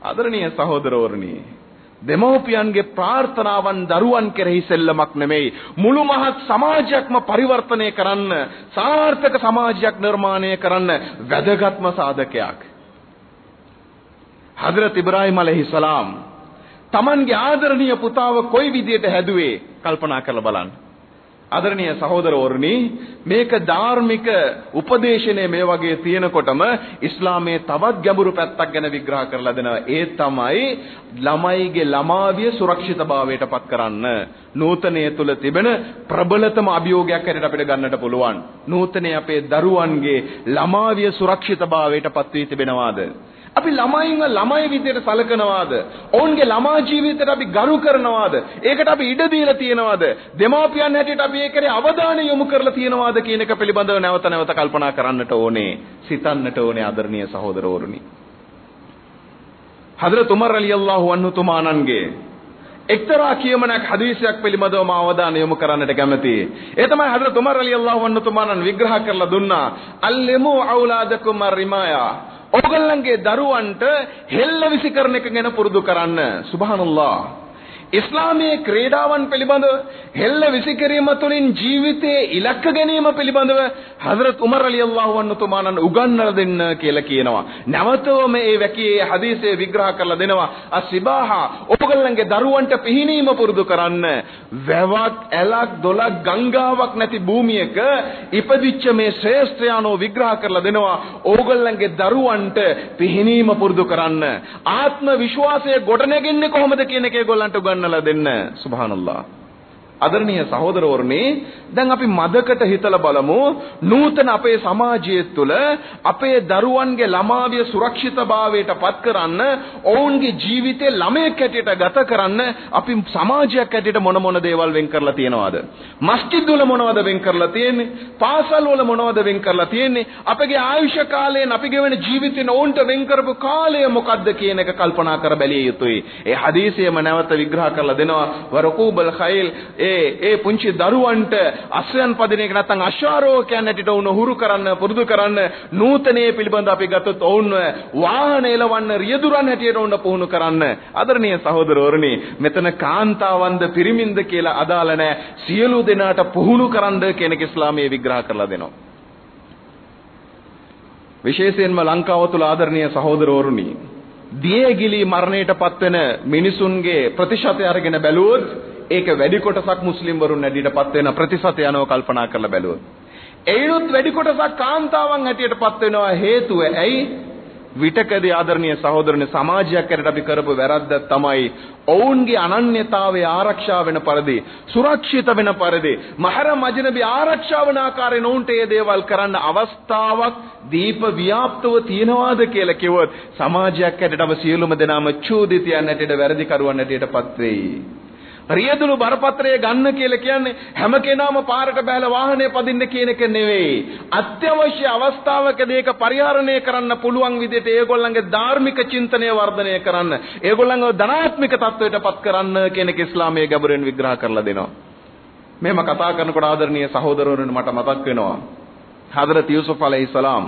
ආදරණීය සහෝදරවරුනි දෙමෝපියන්ගේ ප්‍රාර්ථනාවන් දරුවන් කෙරෙහි සෙල්ලමක් නෙමෙයි මුළු මහත් සමාජයක්ම පරිවර්තනය කරන්න සාර්ථක සමාජයක් නිර්මාණය කරන්න වැදගත්ම සාධකයක් හදරත් ඉබ්‍රාහිම් අලයිහිස්සලාම් Tamange ආදරණීය පුතාව කොයි විදියට හැදුවේ කල්පනා කරලා බලන්න. ආදරණීය සහෝදරවරුනි මේක ධාර්මික උපදේශනේ මේ වගේ තියෙනකොටම ඉස්ලාමයේ තවත් ගැඹුරු පැත්තක් ගැන විග්‍රහ කරලා දෙනවා. ඒ තමයි ළමයිගේ ළමාවිය සුරක්ෂිතභාවයට පත් කරන්න. නූතනයේ තුල තිබෙන ප්‍රබලතම අභියෝගයක් හැටියට අපිට ගන්නට පුළුවන්. නූතනයේ අපේ දරුවන්ගේ ළමාවිය සුරක්ෂිතභාවයට පත් වී තිබෙනවාද? අපි ළමයින්ව ළමයි විදියට සලකනවාද? ඔවුන්ගේ ළමා ජීවිතයට අපි ගරු කරනවාද? ඒකට අපි ඉඩ දීලා තියෙනවාද? දෙමාපියන් හැටියට අපි ඒකේ අවධානය යොමු කරලා තියෙනවාද කියන එක පිළිබඳව නැවත නැවත කල්පනා කරන්නට ඕනේ. සිතන්නට ඕනේ ආදරණීය සහෝදරවරුනි. හදරත් උමර් රලියල්ලාහු අන්හු තුමාණන්ගේ එක්තරා කියමනක් හදීසයක් පිළිබඳව මා අවධානය යොමු කරන්නට කැමතියි. ඒ තමයි හදරත් උමර් රලියල්ලාහු අන්හු තුමාණන් විග්‍රහ කරලා දුන්නා. අල්ලිමු අවලාදකුම් අරිමායා ඔයගොල්ලන්ගේ දරුවන්ට හෙල්ල විසි කරන එක ගැන පුරුදු කරන්න. සුබහානල්ලා. ඉස්ලාමයේ ක්‍රීඩාවන් පිළිබඳව හෙල්ල විසිකිරීම තුළින් ජීවිතයේ ඉලක්ක ගැනීම පිළිබඳව හදරත් උමර් රලියල්ලාහු අන්හු තුමාණන් උගන්වලා දෙන්න කියලා කියනවා. නැවතව මේ වැකියේ හදීසයේ විග්‍රහ කරලා දෙනවා. අසිබාහා ඔබගලන්ගේ දරුවන්ට පිහිනීම පුරුදු කරන්න. වැවක්, ඇලක්, දොලක්, ගංගාවක් නැති භූමියක ඉපදිච්ච මේ ශ්‍රේෂ්ඨයානෝ විග්‍රහ කරලා දෙනවා. ඕගොල්ලන්ගේ දරුවන්ට පිහිනීම පුරුදු කරන්න. ආත්ම විශ්වාසය ගොඩනැගෙන්නේ කොහොමද කියන එක ඒගොල්ලන්ට උගන්වන්න උගන්වලා දෙන්න සුබහානල්ලා ආදරණීය සහෝදරවරුනි දැන් අපි මදකට හිතලා බලමු. නූතන අපේ සමාජය තුළ අපේ දරුවන්ගේ ළමාවිය සුරක්ෂිතභාවයට පත් කරන්න ඔවුන්ගේ ජීවිතේ ළමයෙක් හැටියට ගත කරන්න අපි සමාජයක් හැටියට මොන මොන දේවල් වෙන් කරලා තියෙනවද? මස්ජිද් වල මොනවද වෙන් කරලා තියෙන්නේ? පාසල් වල මොනවද වෙන් කරලා තියෙන්නේ? අපගේ ආයුෂ කාලයෙන් අපි ගෙවන ජීවිතේන ඔවුන්ට වෙන් කරපු කාලය මොකද්ද කියන එක කල්පනා කර බැලිය යුතුයි. ඒ හදීසියම නැවත විග්‍රහ කරලා දෙනවා. වරකූබල් ඛයිල් ඒ ඒ පුංචි දරුවන්ට අස්වැන් පදින එක නැත්නම් අශ්වාරෝහකයන් හැටියට උන හුරු කරන්න පුරුදු කරන්න නූතනයේ පිළිබඳ අපි ගත්තොත් ඔවුන්ව වාහන එලවන්න රියදුරන් හැටියට උන පුහුණු කරන්න. ආදරණීය සහෝදරවරුනි මෙතන කාන්තාවන්ද පිරිමින්ද කියලා අදාළ නැහැ. සියලු දෙනාට පුහුණු කරන්න කියන එක ඉස්ලාමයේ විග්‍රහ කරලා දෙනවා. විශේෂයෙන්ම ලංකාව තුළ ආදරණීය සහෝදරවරුනි දියගිලි මරණයට පත්වෙන මිනිසුන්ගේ ප්‍රතිශතය අරගෙන බැලුවොත් ඒක වැඩි කොටසක් මුස්ලිම් වරුන් ඇඩියටපත් වෙන ප්‍රතිශතය යනව කල්පනා කරලා බැලුවොත්. ඒනොත් වැඩි කොටසක් කාන්තාවන් හැටියටපත් වෙනවා හේතුව ඇයි? විටකදී ආදරණීය සහෝදරනේ සමාජයක් ඇරට අපි කරපු වැරද්ද තමයි ඔවුන්ගේ අනන්‍යතාවය ආරක්ෂා වෙන පරිදි සුරක්ෂිත වෙන පරිදි මහරම් අජනබි ආරක්ෂා වන ආකාරයෙන් ඔවුන්ට මේ දේවල් කරන්න අවස්ථාවක් දීප ව්‍යාප්තව තියනවාද කියලා කිව්වොත් සමාජයක් ඇරට අප සියලුම දෙනාම චූදිතයන් ඇටට වැරදි කරුවන් ඇටටපත් වෙයි රියදුණු බරපත්‍රය ගන්න කියලා කියන්නේ හැම කෙනාම පාරට බැලලා වාහනේ පදින්න කියන එක නෙවෙයි. අත්‍යවශ්‍ය අවස්ථාවකදී ඒක පරිහරණය කරන්න පුළුවන් විදිහට ඒගොල්ලන්ගේ ධාර්මික චින්තනය වර්ධනය කරන්න, ඒගොල්ලන්ව ධනාත්මික තත්වයට පත් කරන්න කියන එක ඉස්ලාමයේ ගැඹුරෙන් විග්‍රහ කරලා දෙනවා. මෙහෙම කතා කරනකොට ආදරණීය සහෝදරවරුන් මට මතක් වෙනවා. හදරත් යූසුෆ් අලයිහිස්සලාම්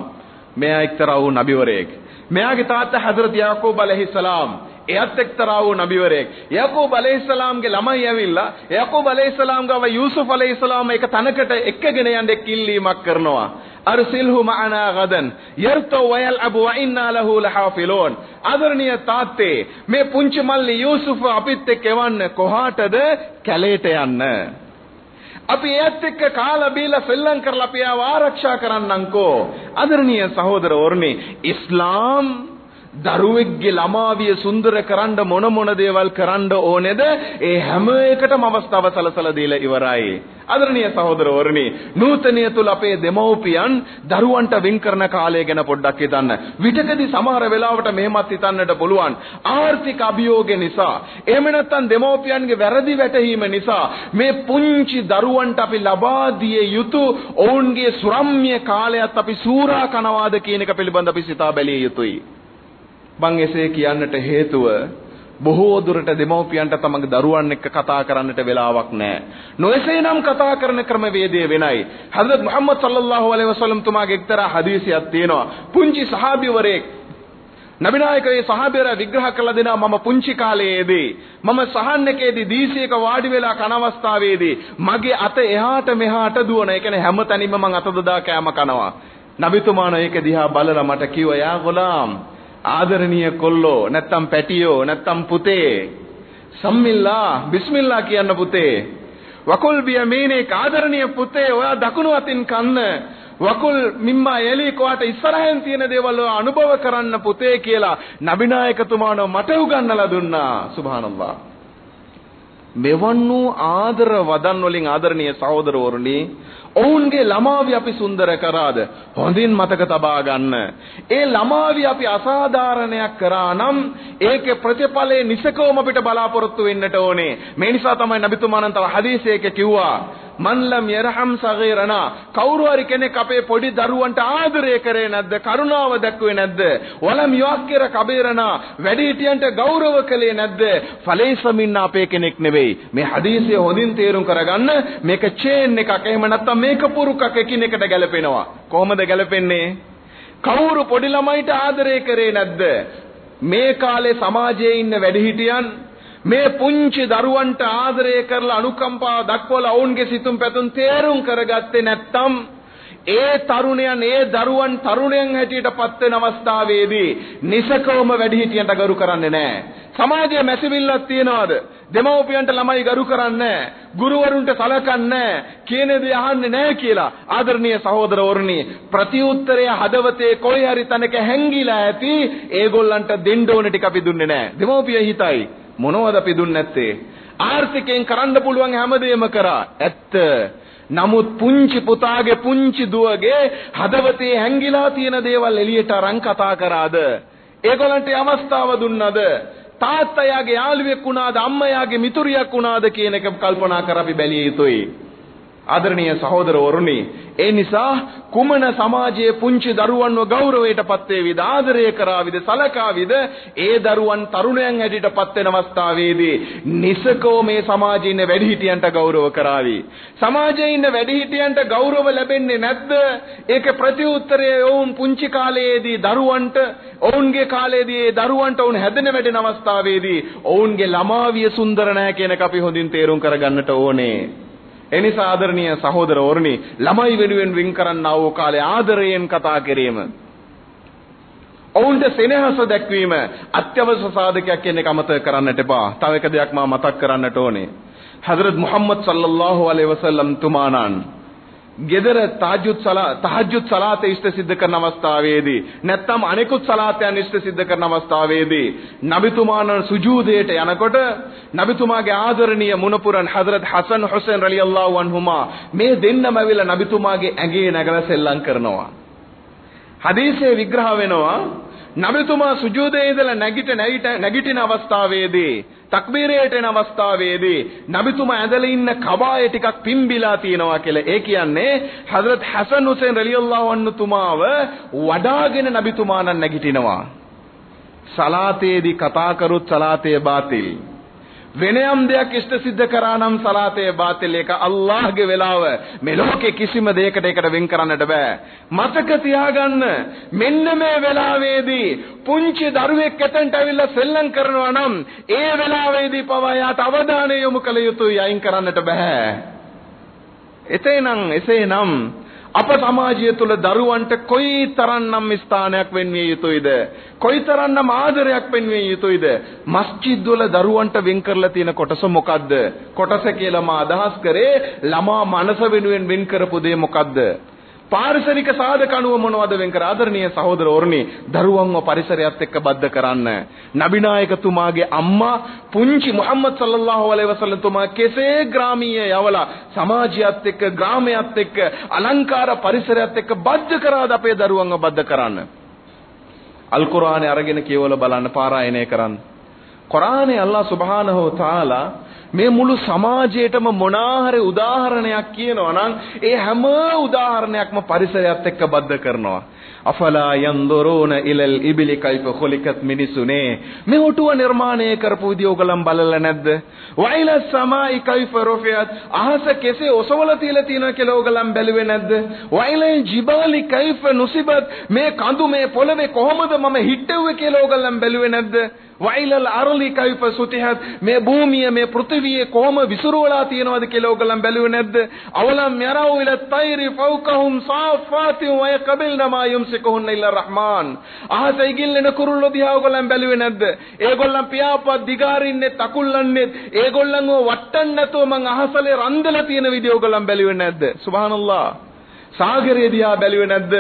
මෙයා එක්තරා වූ නබිවරයෙක්. මෙයාගේ තාත්තා හදරත් යාකූබ් අලයිහිස්සලාම් එයත් එක්තරා වූ නබිවරයෙක්. යකූබ් අලයිහිස්සලාම්ගේ ළමයි ඇවිල්ලා යකූබ් අලයිහිස්සලාම් ගාව යූසුෆ් අලයිහිස්සලාම් එක තනකට එක්කගෙන යන්න කිල්ලීමක් කරනවා. අර්සිල්හු මඅනා ගදන් යර්තෝ වයල්අබ් වඉන්නා ලහු ලහාෆිලූන්. ආදරණීය තාත්තේ මේ පුංචි මල්ලි යූසුෆ් අපිත් එක්ක එවන්න කොහාටද කැලේට යන්න. අපි එයත් එක්ක කාලා බීලා සෙල්ලම් කරලා අපි ආරක්ෂා කරන්නම්කෝ. ආදරණීය සහෝදරවරුනි ඉස්ලාම් දරුවෙක්ගේ ළමාවිය සුන්දර කරන්න මොන මොන දේවල් කරන්න ඕනේද? ඒ හැම එකටම අවස්ථාව සලසලා දීලා ඉවරයි. ආදරණීය සහෝදරවරුනි නූතනය තුල අපේ දෙමව්පියන් දරුවන්ට වෙන් කරන කාලය ගැන පොඩ්ඩක් හිතන්න. විතකදී සමහර වෙලාවට මෙහෙමත් හිතන්නට පුළුවන්. ආර්ථික අභියෝගය නිසා එහෙම නැත්නම් දෙමව්පියන්ගේ වැරදි වැටහීම නිසා මේ පුංචි දරුවන්ට අපි ලබා දිය යුතු ඔවුන්ගේ සුරම්‍ය කාලයත් අපි සූරා කනවාද කියන එක පිළිබඳ අපි සිතා බැලිය යුතුයි. මං එසේ කියන්නට හේතුව බොහෝ දුරට දෙමව්පියන්ට තමගේ දරුවන් එක්ක කතා කරන්නට වෙලාවක් නැහැ. නොඑසේනම් කතා කරන ක්‍රමවේදය වෙනයි. හදරත් මුහම්මද් සල්ලල්ලාහු අලයිහි වසල්ලම් තුමාගේ එක්තරා හදීසියක් තියෙනවා. පුංචි සහාබිවරයෙක් නබිනායකගේ සහාබියලා විග්‍රහ කළ දෙනා මම පුංචි කාලයේදී මම සහන් එකේදී දීසියක වාඩි වෙලා කන අවස්ථාවේදී මගේ අත එහාට මෙහාට දුවන. ඒ කියන්නේ හැම තැනින්ම මං අත දදා කෑම කනවා. නබිතුමාන ඒක දිහා බලලා මට කිව්වා යා ගොලාම් ආදරණීය කොල්ලෝ නැත්තම් පැටියෝ නැත්තම් පුතේ සම්මිල්ලා බිස්මිල්ලා කියන්න පුතේ. වකුල් බියමීනේ ආදරණීය පුතේ ඔයා දකුණු අතින් කන්න. වකුල් මිම්මා එලි කොහට ඉස්සරහෙන් තියෙන දේවල් අනුභව කරන්න පුතේ කියලා නබිනායකතුමාණෝ මට උගන්වලා දුන්නා. සුබ්හානල්ලාහ්. මෙවන් වූ ආදර වදන් වලින් ආදරණීය සහෝදරවරුනි ඔවුන්ගේ ළමාවි අපි සුන්දර කරාද හොඳින් මතක තබා ගන්න. ඒ ළමාවි අපි අසාධාරණයක් කරා නම් ඒකේ ප්‍රතිඵලයේ නිසකවම අපිට බලාපොරොත්තු වෙන්නට ඕනේ. මේ නිසා තමයි නබිතුමාණන් තව හදීසයක කිව්වා මන් ලම් යරහම් සගීරනා කවුරු හරි කෙනෙක් අපේ පොඩි දරුවන්ට ආදරය කරේ නැද්ද? කරුණාව දැක්ුවේ නැද්ද? වලම් යොක්කිර කබීරනා වැඩිහිටියන්ට ගෞරව කළේ නැද්ද? ෆලේස මින්න අපේ කෙනෙක් නෙවෙයි. මේ හදීසිය හොඳින් තේරුම් කරගන්න මේක චේන් එකක්. එහෙම නැත්නම් මේක පුරුකක් එකිනෙකට ගැලපෙනවා. කොහොමද ගැලපෙන්නේ? කවුරු පොඩි ළමයිට ආදරය කරේ නැද්ද? මේ කාලේ සමාජයේ ඉන්න වැඩිහිටියන් මේ පුංචි දරුවන්ට ආදරය කරලා අනුකම්පාව දක්වලා ඔවුන්ගේ සිතුම් පැතුම් තේරුම් කරගත්තේ නැත්නම් ඒ තරුණයන් ඒ දරුවන් තරුණයන් හැටියට පත් වෙන අවස්ථාවේදී නිසකවම වැඩිහිටියන්ට ගරු කරන්නේ නැහැ. සමාජයේ මැසිවිල්ලක් තියනවාද? දෙමව්පියන්ට ළමයි ගරු කරන්නේ ගුරුවරුන්ට සලකන්නේ කියන දේ අහන්නේ නැහැ කියලා ආදරණීය සහෝදරවරුනි ප්‍රතිඋත්තරය හදවතේ කොයි හරි තැනක හැංගිලා ඇති ඒගොල්ලන්ට දෙන්න ඕන ටික අපි දුන්නේ නැහැ. දෙමව්පිය හිතයි මොනවද අපි දුන්නේ නැත්තේ? ආර්ථිකයෙන් කරන්න පුළුවන් හැමදේම කරා. ඇත්ත. නමුත් පුංචි පුතාගේ පුංචි දුවගේ හදවතේ හැංගිලා තියෙන දේවල් එළියට අරන් කතා කරාද? ඒගොල්ලන්ට අවස්ථාව දුන්නද? තාත්තයාගේ යාළුවෙක් වුණාද අම්මයාගේ මිතුරියක් වුණාද කියන එක කල්පනා කර අපි බැලිය යුතුයි. ආදරණීය සහෝදරවරුනි ඒ නිසා කුමන සමාජයේ පුංචි දරුවන්ව ගෞරවයටපත් වේවිද ආදරය කරාවිද සලකාවිද ඒ දරුවන් තරුණයන් හැටියටපත් වෙන අවස්ථාවේදී නිසකෝ මේ සමාජයේ ඉන්න වැඩිහිටියන්ට ගෞරව කරાવી. සමාජයේ ඉන්න වැඩිහිටියන්ට ගෞරව ලැබෙන්නේ නැද්ද? ඒක ප්‍රතිඋත්තරය වුන් පුංචි කාලයේදී දරුවන්ට ඔවුන්ගේ කාලයේදී ඒ දරුවන්ට ඔවුන් හැදෙන වැඩෙන අවස්ථාවේදී ඔවුන්ගේ ළමාවිය සුන්දර නැහැ කියන එක අපි හොඳින් තේරුම් කරගන්නට ඕනේ. එනිසා ආදරණීය සහෝදරවරුනි ළමයි වෙනුවෙන් වින් කරන්නා වූ කාලේ ආදරයෙන් කතා කිරීම ඔවුන්ට සෙනෙහස දැක්වීම අත්‍යවශ්‍ය සාධකයක් කියන එක අමතක කරන්නට එපා. තව එක දෙයක් මා මතක් කරන්නට ඕනේ. හදරත් මුහම්මද් සල්ලල්ලාහු අලයිහි වසල්ලම් තුමාණන් gedara tahajjud salat tahajjud salate ඉෂ්ට සිද්ධ කරන අවස්ථාවේදී නැත්නම් අනෙකුත් සලාතයන් ඉෂ්ට සිද්ධ කරන අවස්ථාවේදී නබිතුමාණන් සුජූදයට යනකොට නබිතුමාගේ ආදරණීය මුණපුරන් හදරත් හසන් හුසේන් රලියල්ලාහු අන්හුමා මේ දෙන්නම ඇවිල්ලා නබිතුමාගේ ඇඟේ නැගලා සෙල්ලම් කරනවා. හදීසේ විග්‍රහ වෙනවා නබිතුමා සුජූදේ ඉඳලා නැගිට නැගිටින අවස්ථාවේදී තක්බීරයට එන අවස්ථාවේදී නබිතුමා ඇඳලා ඉන්න කබාය ටිකක් පිම්බිලා තියෙනවා කියලා. ඒ කියන්නේ හදරත් හසන් හුසේන් රලියල්ලාහු අන්හු තුමාව වඩාගෙන නබිතුමා නම් නැගිටිනවා. සලාතේදී කතා කරුත් සලාතේ බාතිල්. වෙනයම් දෙයක් ඉෂ්ට සිද්ධ කරා නම් සලාතේ බාතිල් එක අල්ලාහ්ගේ වෙලාව. මේ ලෝකේ කිසිම දෙයකට ඒකට වෙන් කරන්නට බෑ. මතක තියාගන්න මෙන්න මේ වෙලාවේදී පුංචි දරුවෙක් එතනට ඇවිල්ලා සෙල්ලම් කරනවා නම් ඒ වෙලාවේදී පවා යාට අවධානය යොමු කළ යුතුයි අයින් කරන්නට බෑ. එතේනම් එසේනම් අප සමාජය තුළ දරුවන්ට කොයි තරම්නම් ස්ථානයක් වෙන්විය යුතුයිද? කොයි තරම්නම් ආදරයක් වෙන්විය යුතුයිද? මස්ජිද් වල දරුවන්ට වෙන් කරලා තියෙන කොටස මොකද්ද? කොටස කියලා මා අදහස් කරේ ළමා මනස වෙනුවෙන් වෙන් කරපු දේ මොකද්ද? පාරිසරික සාධක අනුව මොනවද වෙන් කර ආදරණීය සහෝදරවරුනි දරුවන්ව පරිසරයත් එක්ක බද්ධ කරන්න. නබිනායකතුමාගේ අම්මා පුංචි මුහම්මද් සල්ලල්ලාහු අලයිහි වසල්ලම් තුමා කෙසේ ග්‍රාමීය යවලා සමාජයත් එක්ක ග්‍රාමයත් එක්ක අලංකාර පරිසරයත් එක්ක බද්ධ කරාද අපේ දරුවන්ව බද්ධ කරන්න? අල් කුර්ආනේ අරගෙන කියවලා බලන්න පාරායනය කරන්න. කුර්ආනේ අල්ලාහ් සුබ්හානහු තාලා මේ මුළු සමාජයේටම මොනාහරි උදාහරණයක් කියනවා නම් ඒ හැම උදාහරණයක්ම පරිසරයත් එක්ක බද්ධ කරනවා. අෆලා යන්දුරුන ඉලල් ඉබ්ලි කයිෆ ඛුලිකත් මිනිසුනේ. මේ ඔටුව නිර්මාණය කරපු විදිය ඔයගලන් බලලා නැද්ද? වයිල සමායි කයිෆ රුෆියත් අහස කෙසේ ඔසවලා තියලා තියෙනවා කියලා ඔයගලන් බැලුවේ නැද්ද? වයිල ජිබාලි කයිෆ නුසිබත් මේ කඳු මේ පොළවේ කොහොමද මම හිටෙව්වේ කියලා ඔයගලන් බැලුවේ නැද්ද? වයිලල් අරලි කයිෆ සුතිහත්. මේ භූමිය මේ පෘථිවියේ කොහොම විසිරුවලා තියෙනවද කියලා ඕගොල්ලන් බැලුවේ නැද්ද? අවලම් යරව් ඉල තෛරි ෆෞකහුම් සාෆාතින් වය කබිල්න මා යුම්සිකුහුන් ඉල්ලා රහ්මාන්. අහසයි ගිල්ලෙන කුරුල්ලෝ දිහා ඕගොල්ලන් බැලුවේ නැද්ද? ඒගොල්ලන් පියාපත් දිගාරින්නේ තකුල්ලන්නේ ඒගොල්ලන්ව වට්ටන්න නැතුව මං අහසලේ රන්දලා තියෙන විදිය ඕගොල්ලන් බැලුවේ නැද්ද? සුබ්හානල්ලාහ් සාගරය දිහා බැලුවේ නැද්ද?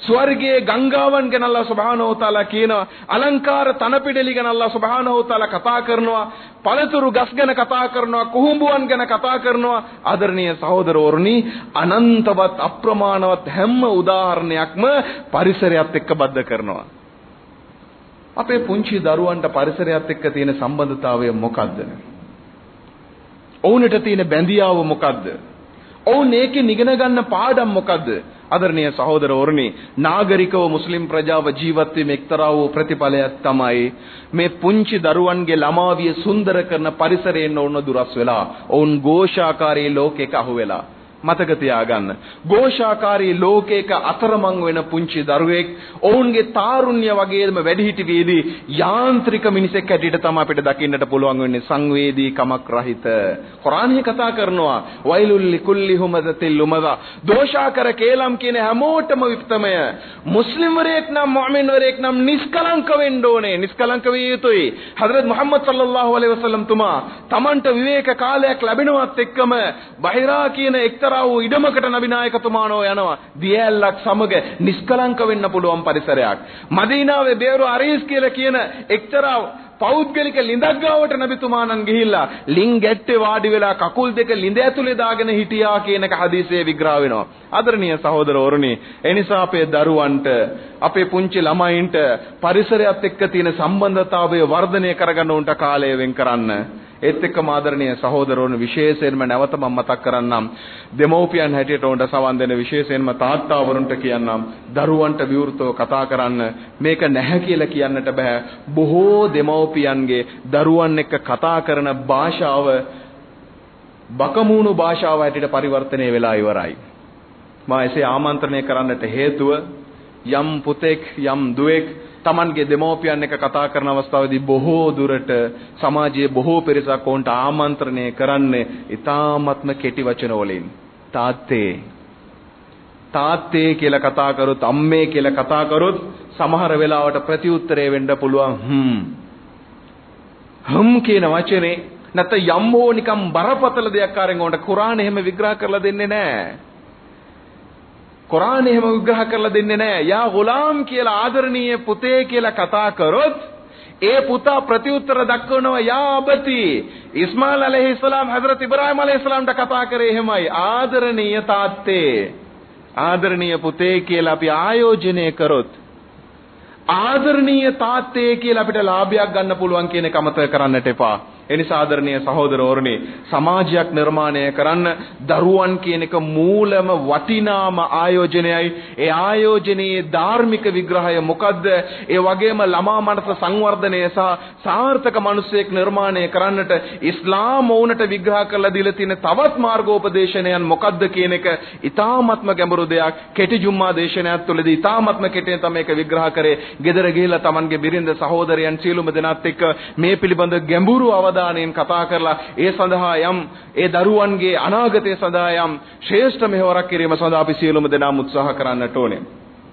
ස්වර්ගයේ ගංගාවන් ගැන අල්ලාහ් සුබ්හානහු තාලා කියනවා අලංකාර තනපිඩලි ගැන අල්ලාහ් සුබ්හානහු තාලා කතා කරනවා පළතුරු ගස් ගැන කතා කරනවා කුහුඹුවන් ගැන කතා කරනවා ආදරණීය සහෝදරවරුනි අනන්තවත් අප්‍රමාණවත් හැම උදාහරණයක්ම පරිසරයත් එක්ක බද්ධ කරනවා අපේ පුංචි දරුවන්ට පරිසරයත් එක්ක තියෙන සම්බන්ධතාවය මොකද්ද? ඔවුන්ට තියෙන බැඳියාව මොකද්ද? ඔවුන් ඒකෙන් ඉගෙන ගන්න පාඩම් මොකද්ද? ආදරණීය සහෝදරවරුනි, නාගරිකව මුස්ලිම් ප්‍රජාව ජීවත් වීම එක්තරා වූ ප්‍රතිඵලයක් තමයි මේ පුංචි දරුවන්ගේ ළමාවිය සුන්දර කරන පරිසරයෙන් ඔවුන් දුරස් වෙලා, ඔවුන් ഘോഷාකාරී ලෝකයක අහු වෙලා. මතක තියාගන්න. ഘോഷාකාරී ලෝකයක අතරමං වෙන පුංචි දරුවෙක් ඔවුන්ගේ තාරුණ්‍ය වගේම වැඩිහිටි වේදී යාන්ත්‍රික මිනිසෙක් හැටියට තමයි අපිට දකින්නට පුළුවන් වෙන්නේ සංවේදී කමක් රහිත. කුරානයේ කතා කරනවා වයිලුල් ලිකුල්ලි හුමදතිල් ලුමදා. දෝෂාකර කේලම් කියන හැමෝටම විපතමය. මුස්ලිම් වරයෙක් නම් මුමින් වරයෙක් නම් නිස්කලංක වෙන්න ඕනේ. නිස්කලංක විය යුතුයි. හදරත් මුහම්මද් සල්ලල්ලාහු අලයිහි වසල්ලම් තුමා Tamanට විවේක කාලයක් ලැබෙනවත් එක්කම බහිරා කියන එක්තරා එක්තරා වූ ඉඩමකට නබි නායකතුමානෝ යනවා දියැලක් සමග නිස්කලංක වෙන්න පුළුවන් පරිසරයක් මදීනාවේ බේරු අරීස් කියලා කියන එක්තරා පෞද්ගලික ලිඳක් ගාවට නබිතුමාණන් ගිහිල්ලා ලින් ගැට්ටේ වාඩි වෙලා කකුල් දෙක ලිඳ ඇතුලේ දාගෙන හිටියා කියන එක හදීසයේ විග්‍රහ වෙනවා. ආදරණීය සහෝදරවරුනි, එනිසා අපේ දරුවන්ට, අපේ පුංචි ළමයින්ට පරිසරයත් එක්ක තියෙන සම්බන්ධතාවය වර්ධනය කරගන්න උන්ට කාලය වෙන් කරන්න. ඒත් එක්කම ආදරණීය සහෝදරවරුන් විශේෂයෙන්ම නැවත මම මතක් කරන්නම් දෙමෝපියන් හැටියට උන්ට සවන් දෙන විශේෂයෙන්ම තාත්තාවරුන්ට කියන්නම් දරුවන්ට විවෘතව කතා කරන්න. මේක නැහැ කියලා කියන්නට බෑ. බොහෝ දෙමෝපියන්ගේ දරුවන් එක්ක කතා කරන භාෂාව බකමූණු භාෂාව හැටියට පරිවර්තනය වෙලා ඉවරයි. මා එසේ ආමන්ත්‍රණය කරන්නට හේතුව යම් පුතෙක් යම් දුවෙක් Tamanගේ දෙමෝපියන් එක කතා කරන අවස්ථාවේදී බොහෝ දුරට සමාජයේ බොහෝ පිරිසක් ඔවුන්ට ආමන්ත්‍රණය කරන්නේ ඊ타ත්ම කෙටි වචන වලින්. තාත්තේ තාත්තේ කියලා කතා කරොත් අම්මේ කියලා කතා කරොත් සමහර වෙලාවට ප්‍රතිඋත්තරේ වෙන්න පුළුවන් හ්ම්. හම් කියන වචනේ නැත්නම් යම් හෝ නිකම් බරපතල දෙයක් ආරෙන් උන්ට කුරාන එහෙම විග්‍රහ කරලා දෙන්නේ නැහැ. කුරානය එහෙම විග්‍රහ කරලා දෙන්නේ නැහැ. යා ගුලාම් කියලා ආදරණීය පුතේ කියලා කතා කරොත් ඒ පුතා ප්‍රතිඋත්තර දක්වනවා යා අබති. ඉස්මාල් අලයිහිස්සලාම් හදරත් ඉබ්‍රාහිම් අලයිහිස්සලාම්ට කතා කරේ එහෙමයි. ආදරණීය තාත්තේ. ආදරණීය පුතේ කියලා අපි ආයෝජනය කරොත් ආදරණීය තාත්තේ කියලා අපිට ලාභයක් ගන්න පුළුවන් කියන එක අමතක කරන්නට එපා. එනිසා ආදරණීය සහෝදරවරුනි සමාජයක් නිර්මාණය කරන්න දරුවන් කියන එක මූලම වටිනාම ආයෝජනයයි. ඒ ආයෝජනයේ ධාර්මික විග්‍රහය මොකද්ද? ඒ වගේම ළමා මනස සංවර්ධනය සහ සාර්ථක මිනිසෙක් නිර්මාණය කරන්නට ඉස්ලාම වුණට විග්‍රහ කරලා දීලා තියෙන තවත් මාර්ගෝපදේශනයන් මොකද්ද කියන එක ඊ타ත්ම ගැඹුරු දෙයක්. කෙටි ජුම්මා දේශනයක් තුළදී ඊ타ත්ම කෙටියෙන් තමයි ඒක විග්‍රහ කරේ. ගෙදර ගිහිල්ලා Tamanගේ බිරිඳ සහෝදරයන් සියලුම දෙනාත් එක්ක මේ පිළිබඳ ගැඹුරු අවධානය අවධානයෙන් කතා කරලා ඒ සඳහා යම් ඒ දරුවන්ගේ අනාගතය සඳහා යම් ශ්‍රේෂ්ඨ මෙහෙවරක් කිරීම සඳහා අපි සියලුම දෙනාම උත්සාහ කරන්නට ඕනේ.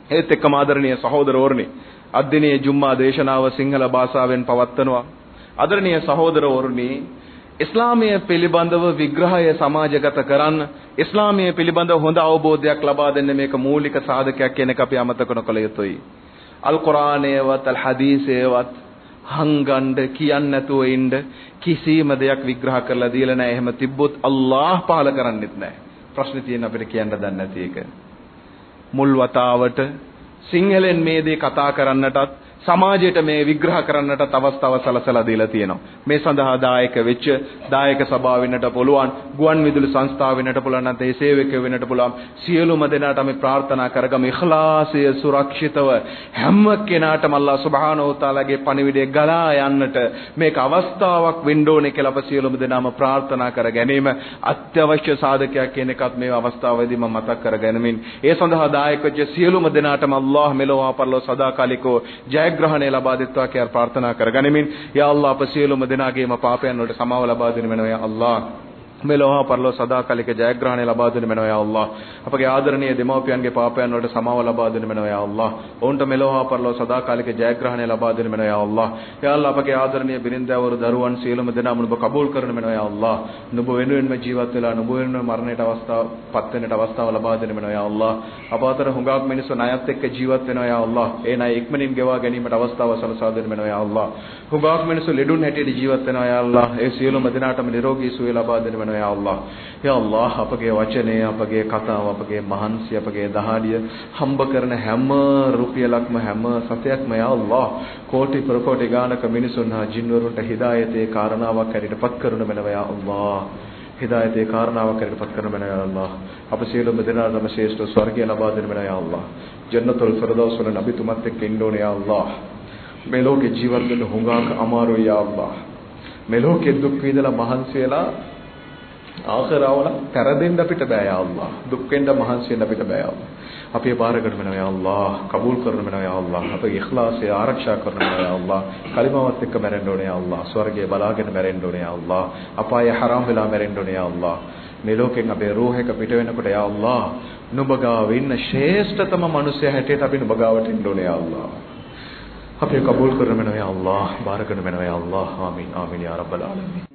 ඒත් එක්කම ආදරණීය සහෝදරවරුනි අද්දිනේ ජුම්මා දේශනාව සිංහල භාෂාවෙන් පවත්වනවා. ආදරණීය සහෝදරවරුනි ඉස්ලාමීය පිළිබඳව විග්‍රහය සමාජගත කරන්න ඉස්ලාමීය පිළිබඳව හොඳ අවබෝධයක් ලබා දෙන්න මේක මූලික සාධකයක් කියන එක අපි අමතක නොකළ යුතුයි. අල් කුරානයේවත් අල් හදීසයේවත් හංගන්න කියන්නේ නැතුව ඉන්න කිසිම දෙයක් විග්‍රහ කරලා දීලා නැහැ. එහෙම තිබ්බොත් අල්ලාහ් පහල කරන්නෙත් නැහැ. ප්‍රශ්නේ තියෙන අපිට කියන්න දන්නේ නැති එක. මුල් වතාවට සිංහලෙන් මේ දේ කතා කරන්නටත් සමාජයට මේ විග්‍රහ කරන්නට අවස්ථාව සලසලා දීලා තියෙනවා. මේ සඳහා දායක වෙච්ච දායක සභාව වෙන්නට පුළුවන්, ගුවන් විදුලි සංස්ථාව වෙන්නට පුළුවන් නැත්නම් ඒ සේවකයෝ වෙන්නට පුළුවන්. සියලුම දෙනාට අපි ප්‍රාර්ථනා කරගමු ඉඛලාසය සුරක්ෂිතව හැම කෙනාටම අල්ලාහ් සුබ්හානහු තාලාගේ පණිවිඩය ගලා යන්නට මේක අවස්ථාවක් වෙන්න ඕනේ කියලා අප සියලුම දෙනාම ප්‍රාර්ථනා කර ගැනීම අත්‍යවශ්‍ය සාධකයක් කියන එකත් මේ අවස්ථාවේදී මම මතක් කර ගැනීමෙන් ඒ සඳහා දායක වෙච්ච සියලුම දෙනාටම අල්ලාහ් මෙලොව පරලොව සදාකාලිකව ජය ජයග්‍රහණය ලබා දෙත්වා කියලා ප්‍රාර්ථනා කරගනිමින් යා අල්ලාහ් අප සියලුම දෙනාගේම පාපයන් වලට සමාව ලබා දෙනු වෙනවා යා අල්ලාහ්. මෙලොව පරලොව සදාකාලික ජයග්‍රහණය ලබා දෙනු මෙනවා යා අල්ලාහ්. අපගේ ආදරණීය දෙමව්පියන්ගේ පාපයන් වලට සමාව ලබා දෙනු මෙනවා යා අල්ලාහ්. ඔවුන්ට මෙලොව පරලොව සදාකාලික ජයග්‍රහණය ලබා දෙනු මෙනවා යා අල්ලාහ්. යා අල්ලාහ් අපගේ ආදරණීය බිරින්දවරු දරුවන් සියලුම දෙනාම නුඹ කබූල් කරනු මෙනවා යා අල්ලාහ්. නුඹ වෙනුවෙන්ම ජීවත් වෙලා නුඹ වෙනුවෙන් මරණයට අවස්ථාව පත් වෙන්නට අවස්ථාව ලබා දෙනු මෙනවා යා අල්ලාහ්. අප අතර හුඟක් මිනිස්සු ණයත් එක්ක ජීවත් වෙනවා යා අල්ලාහ්. ඒ ණය ඉක්මනින් ගෙවා ගැනීමට අවස්ථාව සලසා දෙනු මෙනවා යා අල්ලාහ්. හුඟක් මිනිස්සු ලෙඩුන් හැටියට ජීවත් වෙනවා යා අල්ලාහ්. ඒ සියලුම දෙනාටම නිරෝගී සුවය ලබා දෙනු මෙනවා යා අල්ලාහ්. යා අල්ලාහ් අපගේ වචනය අපගේ කතාව අපගේ මහන්සි අපගේ දහඩිය හම්බ කරන හැම රුපියලක්ම හැම සතයක්ම යා අල්ලාහ්. කෝටි ප්‍රකෝටි ගානක මිනිසුන් හා ජින්වරුන්ට හිදායතේ කාරණාවක් හැටියට පත් කරනු මෙනවා යා අල්ලාහ්. හිදායතේ කාරණාවක් හැටියට පත් කරනු මෙනවා යා අල්ලාහ්. අප සියලුම දෙනාටම ශ්‍රේෂ්ඨ ස්වර්ගය ලබා දෙනු මෙනවා යා අල්ලාහ්. ජන්නතුල් ෆිරදෞස් වල නබිතුමත් එක්ක ඉන්න ඕනේ යා අල්ලාහ්. මේ ලෝකේ ජීවත් වෙන්න හුඟක් අමාරුයි යා අල්ලාහ්. මේ ලෝකේ දුක් විඳලා මහන්සි වෙලා ආඛරාවල පෙරදෙන්න අපිට බෑ යා අල්ලාහ් දුක් වෙන්න මහන්සි වෙන්න අපිට බෑ යා අල්ලාහ් අපි බාර ගන්න මෙනවා යා අල්ලාහ් කබූල් කරන මෙනවා යා අල්ලාහ් අපේ ඉඛලාසය ආරක්ෂා කරන මෙනවා යා අල්ලාහ් කලිමාවත් එක්ක මැරෙන්න ඕනේ යා අල්ලාහ් ස්වර්ගයේ බලාගෙන මැරෙන්න ඕනේ යා අල්ලාහ් අපාය හරාම් වෙලා මැරෙන්න ඕනේ යා අල්ලාහ් මේ ලෝකෙන් අපේ රූහක පිට වෙනකොට යා අල්ලාහ් නුඹ ගාව ඉන්න ශ්‍රේෂ්ඨතම මිනිසයා හැටියට අපි නුඹ ගාවට එන්න ඕනේ යා අල්ලාහ් අපේ කබූල් කරන මෙනවා යා අල්ලාහ් බාර කරන මෙනවා යා අල්ලාහ් ආමීන් ආමීන් යා රබ්බල් ආලමීන්